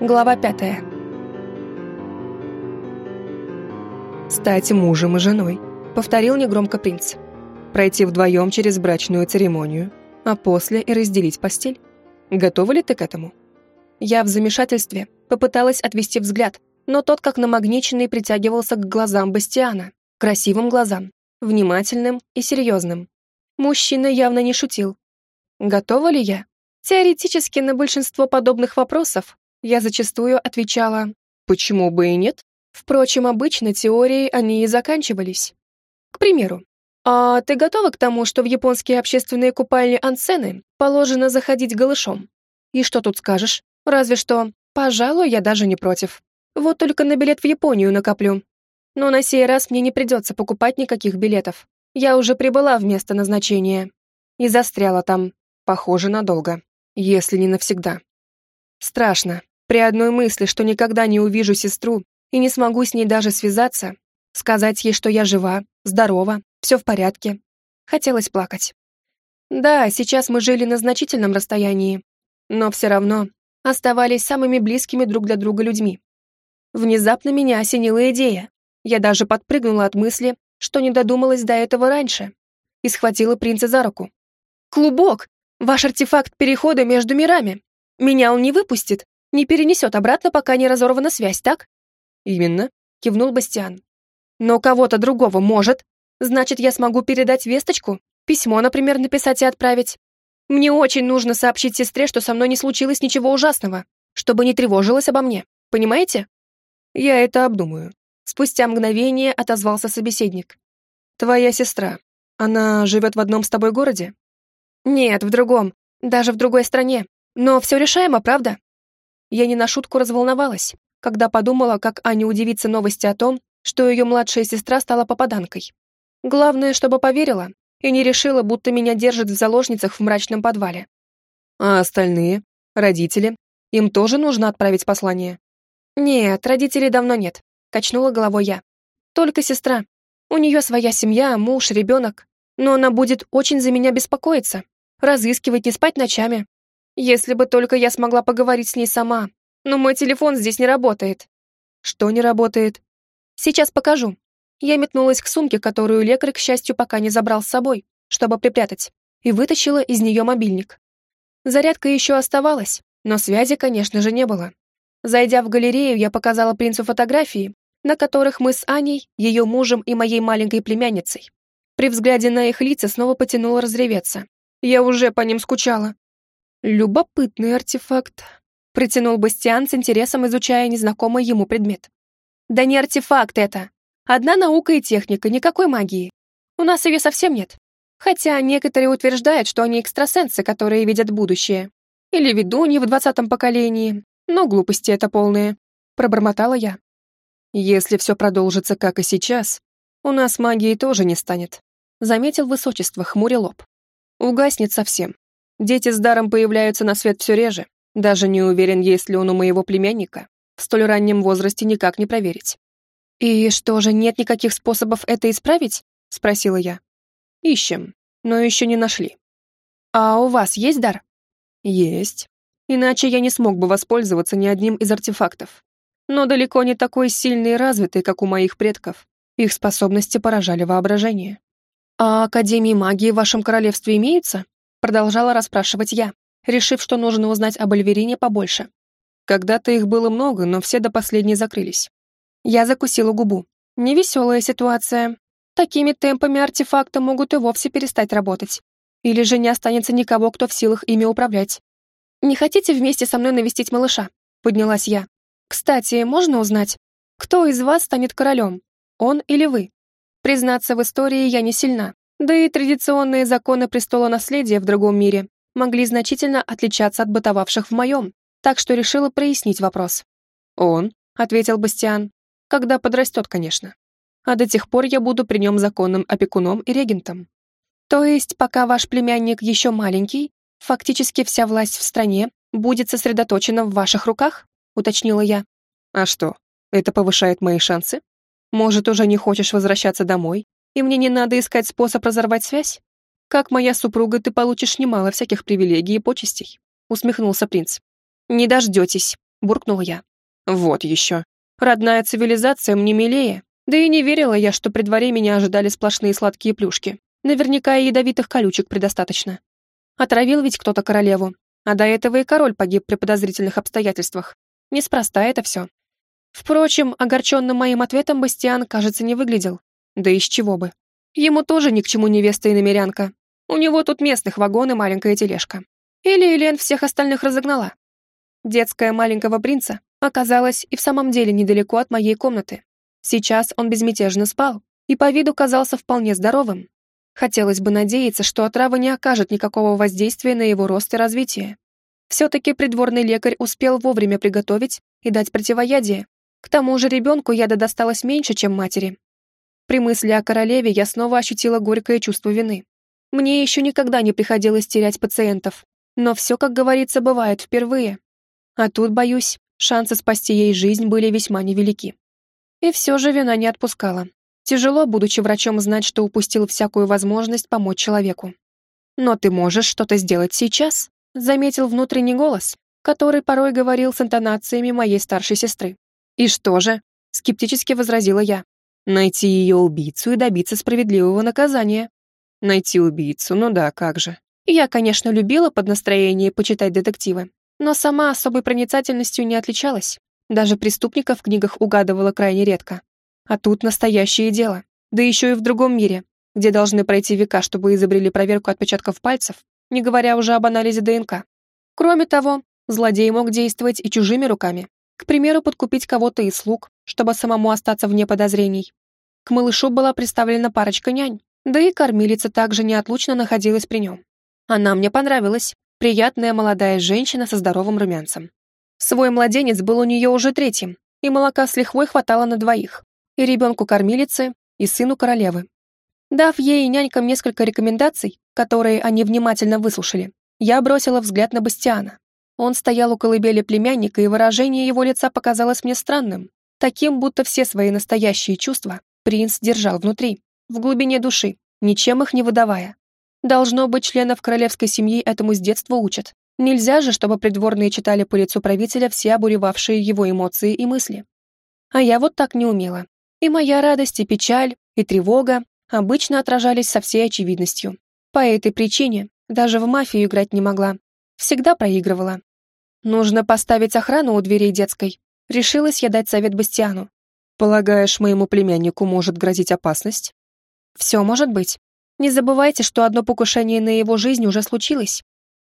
Глава пятая. «Стать мужем и женой», — повторил негромко принц. «Пройти вдвоем через брачную церемонию, а после и разделить постель. Готова ли ты к этому?» Я в замешательстве попыталась отвести взгляд, но тот, как намагниченный, притягивался к глазам Бастиана, красивым глазам, внимательным и серьезным. Мужчина явно не шутил. Готова ли я? Теоретически на большинство подобных вопросов я зачастую отвечала «почему бы и нет?». Впрочем, обычно теории они и заканчивались. К примеру, «А ты готова к тому, что в японские общественные купальни ансены положено заходить голышом?» И что тут скажешь? Разве что, пожалуй, я даже не против. Вот только на билет в Японию накоплю. Но на сей раз мне не придется покупать никаких билетов. Я уже прибыла в место назначения. И застряла там, похоже, надолго. Если не навсегда. Страшно. При одной мысли, что никогда не увижу сестру и не смогу с ней даже связаться, сказать ей, что я жива, здорова, все в порядке. Хотелось плакать. Да, сейчас мы жили на значительном расстоянии, но все равно оставались самыми близкими друг для друга людьми. Внезапно меня осенила идея. Я даже подпрыгнула от мысли, что не додумалась до этого раньше, и схватила принца за руку. «Клубок! Ваш артефакт перехода между мирами! Меня он не выпустит, не перенесет обратно, пока не разорвана связь, так?» «Именно», — кивнул Бастиан. «Но кого-то другого может. Значит, я смогу передать весточку, письмо, например, написать и отправить. Мне очень нужно сообщить сестре, что со мной не случилось ничего ужасного, чтобы не тревожилась обо мне. Понимаете?» «Я это обдумаю». Спустя мгновение отозвался собеседник. «Твоя сестра, она живет в одном с тобой городе?» «Нет, в другом, даже в другой стране. Но все решаемо, правда?» Я не на шутку разволновалась, когда подумала, как Аня удивится новости о том, что ее младшая сестра стала попаданкой. Главное, чтобы поверила и не решила, будто меня держат в заложницах в мрачном подвале. А остальные? Родители? Им тоже нужно отправить послание? Нет, родителей давно нет, качнула головой я. Только сестра. У нее своя семья, муж, ребенок. Но она будет очень за меня беспокоиться, разыскивать, не спать ночами, если бы только я смогла поговорить с ней сама. Но мой телефон здесь не работает. Что не работает? Сейчас покажу. Я метнулась к сумке, которую лекарь, к счастью, пока не забрал с собой, чтобы припрятать, и вытащила из нее мобильник. Зарядка еще оставалась, но связи, конечно же, не было. Зайдя в галерею, я показала принцу фотографии, на которых мы с Аней, ее мужем и моей маленькой племянницей. При взгляде на их лица снова потянула разреветься. Я уже по ним скучала. «Любопытный артефакт», — протянул Бастиан с интересом, изучая незнакомый ему предмет. «Да не артефакт это. Одна наука и техника, никакой магии. У нас ее совсем нет. Хотя некоторые утверждают, что они экстрасенсы, которые видят будущее. Или ведуньи в двадцатом поколении. Но глупости это полные», — пробормотала я. «Если все продолжится, как и сейчас, у нас магии тоже не станет», — заметил высочество, хмуря лоб. «Угаснет совсем. Дети с даром появляются на свет все реже. Даже не уверен, есть ли он у моего племянника. В столь раннем возрасте никак не проверить. «И что же, нет никаких способов это исправить?» — спросила я. «Ищем, но еще не нашли». «А у вас есть дар?» «Есть. Иначе я не смог бы воспользоваться ни одним из артефактов. Но далеко не такой сильный и развитый, как у моих предков. Их способности поражали воображение». «А Академии магии в вашем королевстве имеются?» Продолжала расспрашивать я, решив, что нужно узнать об Альверине побольше. Когда-то их было много, но все до последней закрылись. Я закусила губу. Невеселая ситуация. Такими темпами артефакты могут и вовсе перестать работать. Или же не останется никого, кто в силах ими управлять. «Не хотите вместе со мной навестить малыша?» Поднялась я. «Кстати, можно узнать, кто из вас станет королем? Он или вы? Признаться, в истории я не сильна. Да и традиционные законы престола наследия в другом мире могли значительно отличаться от бытовавших в моем, так что решила прояснить вопрос. «Он», — ответил Бастиан, — «когда подрастет, конечно. А до тех пор я буду при нем законным опекуном и регентом. То есть, пока ваш племянник еще маленький, фактически вся власть в стране будет сосредоточена в ваших руках?» — уточнила я. «А что, это повышает мои шансы? Может, уже не хочешь возвращаться домой и мне не надо искать способ разорвать связь? Как моя супруга, ты получишь немало всяких привилегий и почестей», — усмехнулся принц. «Не дождетесь», — буркнула я. «Вот еще. Родная цивилизация мне милее. Да и не верила я, что при дворе меня ожидали сплошные сладкие плюшки. Наверняка и ядовитых колючек предостаточно. Отравил ведь кто-то королеву, а до этого и король погиб при подозрительных обстоятельствах. Неспроста это все. Впрочем, огорченным моим ответом Бастиан, кажется, не выглядел. Да из чего бы. Ему тоже ни к чему невеста и намерянка. У него тут местных вагон и маленькая тележка. Или Элен всех остальных разогнала. Детская маленького принца оказалась и в самом деле недалеко от моей комнаты. Сейчас он безмятежно спал и по виду казался вполне здоровым. Хотелось бы надеяться, что отрава не окажет никакого воздействия на его рост и развитие. Все-таки придворный лекарь успел вовремя приготовить и дать противоядие. К тому же ребенку яда досталось меньше, чем матери. При мысли о королеве я снова ощутила горькое чувство вины. Мне еще никогда не приходилось терять пациентов, но все, как говорится, бывает впервые. А тут, боюсь, шансы спасти ей жизнь были весьма невелики. И все же вина не отпускала. Тяжело, будучи врачом, знать, что упустил всякую возможность помочь человеку. «Но ты можешь что-то сделать сейчас», — заметил внутренний голос, который порой говорил с интонациями моей старшей сестры. «И что же?» — скептически возразила я. «Найти ее убийцу и добиться справедливого наказания». «Найти убийцу, ну да, как же». Я, конечно, любила под настроение почитать детективы, но сама особой проницательностью не отличалась. Даже преступников в книгах угадывала крайне редко. А тут настоящее дело. Да еще и в другом мире, где должны пройти века, чтобы изобрели проверку отпечатков пальцев, не говоря уже об анализе ДНК. Кроме того, злодей мог действовать и чужими руками. К примеру, подкупить кого-то из слуг, чтобы самому остаться вне подозрений. К малышу была представлена парочка нянь, да и кормилица также неотлучно находилась при нем. Она мне понравилась. Приятная молодая женщина со здоровым румянцем. Свой младенец был у нее уже третьим, и молока с лихвой хватало на двоих и ребенку кормилицы, и сыну королевы. Дав ей и нянькам несколько рекомендаций, которые они внимательно выслушали, я бросила взгляд на Бастиана. Он стоял у колыбели племянника, и выражение его лица показалось мне странным, таким, будто все свои настоящие чувства принц держал внутри, в глубине души, ничем их не выдавая. Должно быть, членов королевской семьи этому с детства учат. Нельзя же, чтобы придворные читали по лицу правителя все обуревавшие его эмоции и мысли. А я вот так не умела. И моя радость, и печаль, и тревога обычно отражались со всей очевидностью. По этой причине даже в мафию играть не могла. Всегда проигрывала. Нужно поставить охрану у дверей детской. Решилась я дать совет Бастиану. Полагаешь, моему племяннику может грозить опасность? Все может быть. Не забывайте, что одно покушение на его жизнь уже случилось.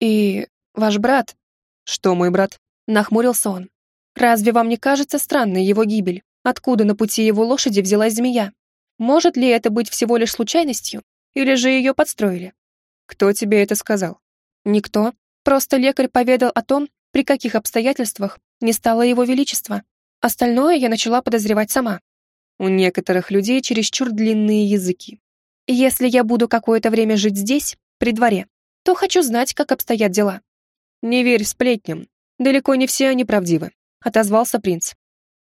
И ваш брат... Что мой брат? Нахмурился он. Разве вам не кажется странной его гибель? Откуда на пути его лошади взялась змея? Может ли это быть всего лишь случайностью? Или же ее подстроили? Кто тебе это сказал? Никто. Просто лекарь поведал о том, при каких обстоятельствах не стало его величества. Остальное я начала подозревать сама. У некоторых людей чересчур длинные языки. Если я буду какое-то время жить здесь, при дворе, то хочу знать, как обстоят дела. Не верь сплетням. Далеко не все они правдивы, отозвался принц.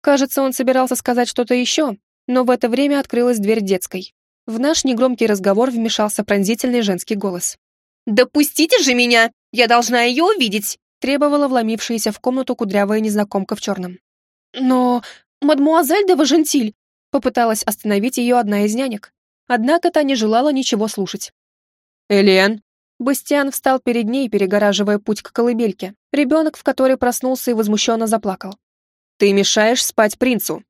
Кажется, он собирался сказать что-то еще, но в это время открылась дверь детской. В наш негромкий разговор вмешался пронзительный женский голос. «Допустите же меня! Я должна ее увидеть!» Требовала вломившаяся в комнату кудрявая незнакомка в черном. «Но, мадмуазель де Важентиль!» попыталась остановить ее одна из нянек. Однако та не желала ничего слушать. «Элен!» Бастиан встал перед ней, перегораживая путь к колыбельке, ребенок в которой проснулся и возмущенно заплакал. Ты мешаешь спать принцу.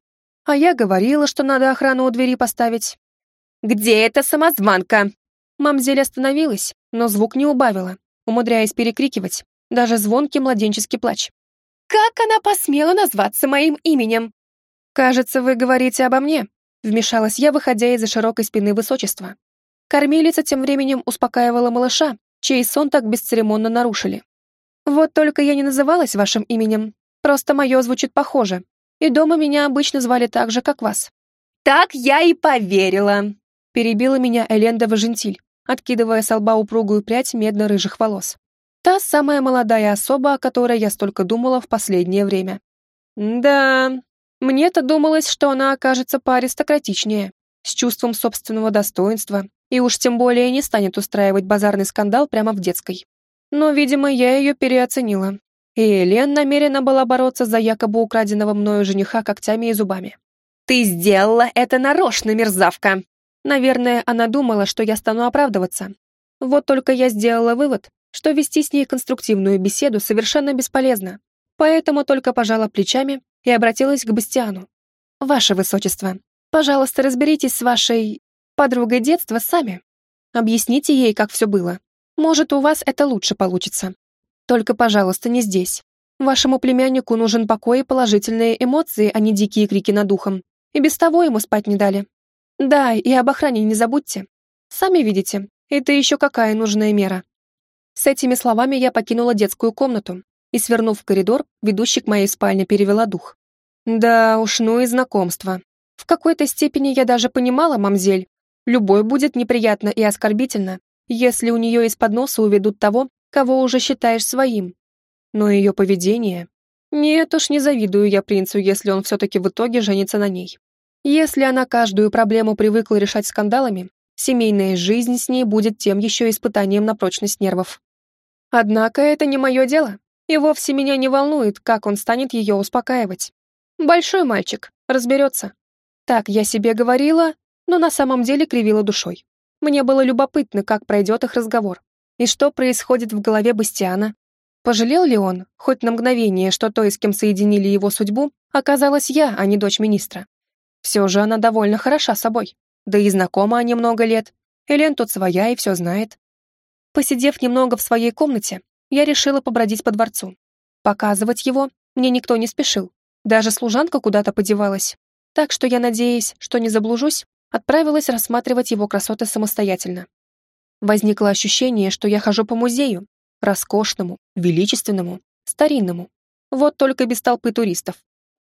А я говорила, что надо охрану у двери поставить. Где эта самозванка? Мамзель остановилась, но звук не убавила, умудряясь перекрикивать, даже звонкий младенческий плач. Как она посмела назваться моим именем? Кажется, вы говорите обо мне, вмешалась я, выходя из-за широкой спины высочества. Кормилица тем временем успокаивала малыша, чей сон так бесцеремонно нарушили. Вот только я не называлась вашим именем, Просто мое звучит похоже. И дома меня обычно звали так же, как вас». «Так я и поверила», — перебила меня Эленда Важентиль, откидывая с лба упругую прядь медно-рыжих волос. Та самая молодая особа, о которой я столько думала в последнее время. Да, мне-то думалось, что она окажется поаристократичнее, с чувством собственного достоинства, и уж тем более не станет устраивать базарный скандал прямо в детской. Но, видимо, я ее переоценила. И Элен намерена была бороться за якобы украденного мною жениха когтями и зубами. «Ты сделала это нарочно, мерзавка!» Наверное, она думала, что я стану оправдываться. Вот только я сделала вывод, что вести с ней конструктивную беседу совершенно бесполезно, поэтому только пожала плечами и обратилась к Бастиану. «Ваше Высочество, пожалуйста, разберитесь с вашей подругой детства сами. Объясните ей, как все было. Может, у вас это лучше получится. Только, пожалуйста, не здесь. Вашему племяннику нужен покой и положительные эмоции, а не дикие крики над ухом. И без того ему спать не дали. Да, и об охране не забудьте. Сами видите, это еще какая нужная мера. С этими словами я покинула детскую комнату и, свернув в коридор, ведущий к моей спальне перевела дух. Да уж, ну и знакомство. В какой-то степени я даже понимала, мамзель, любой будет неприятно и оскорбительно, если у нее из-под носа уведут того, кого уже считаешь своим. Но ее поведение... Нет уж, не завидую я принцу, если он все-таки в итоге женится на ней. Если она каждую проблему привыкла решать скандалами, семейная жизнь с ней будет тем еще испытанием на прочность нервов. Однако это не мое дело, и вовсе меня не волнует, как он станет ее успокаивать. Большой мальчик, разберется. Так я себе говорила, но на самом деле кривила душой. Мне было любопытно, как пройдет их разговор. И что происходит в голове Бастиана? Пожалел ли он, хоть на мгновение, что той, с кем соединили его судьбу, оказалась я, а не дочь министра? Все же она довольно хороша собой. Да и знакома они много лет. Элен тут своя и все знает. Посидев немного в своей комнате, я решила побродить по дворцу. Показывать его мне никто не спешил. Даже служанка куда-то подевалась. Так что я, надеясь, что не заблужусь, отправилась рассматривать его красоты самостоятельно. Возникло ощущение, что я хожу по музею, роскошному, величественному, старинному. Вот только без толпы туристов.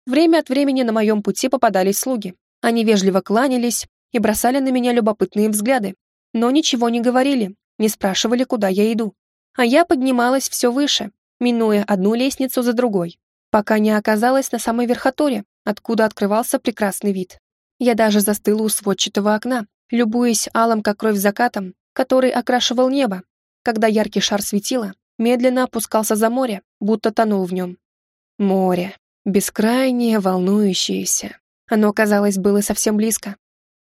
Время от времени на моем пути попадались слуги. Они вежливо кланялись и бросали на меня любопытные взгляды, но ничего не говорили, не спрашивали, куда я иду. А я поднималась все выше, минуя одну лестницу за другой, пока не оказалась на самой верхотуре, откуда открывался прекрасный вид. Я даже застыла у сводчатого окна, любуясь алым, как кровь закатом, который окрашивал небо, когда яркий шар светила, медленно опускался за море, будто тонул в нем. Море. Бескрайнее, волнующееся. Оно, казалось, было совсем близко.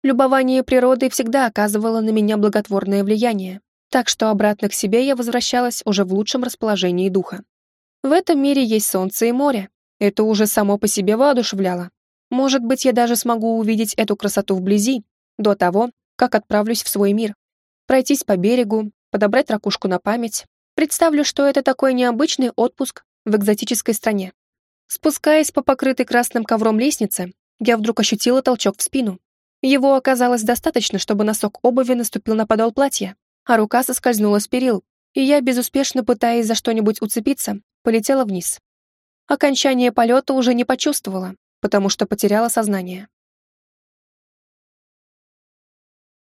Любование природой всегда оказывало на меня благотворное влияние, так что обратно к себе я возвращалась уже в лучшем расположении духа. В этом мире есть солнце и море. Это уже само по себе воодушевляло. Может быть, я даже смогу увидеть эту красоту вблизи, до того, как отправлюсь в свой мир пройтись по берегу, подобрать ракушку на память. Представлю, что это такой необычный отпуск в экзотической стране. Спускаясь по покрытой красным ковром лестнице, я вдруг ощутила толчок в спину. Его оказалось достаточно, чтобы носок обуви наступил на подол платья, а рука соскользнула с перил, и я, безуспешно пытаясь за что-нибудь уцепиться, полетела вниз. Окончание полета уже не почувствовала, потому что потеряла сознание.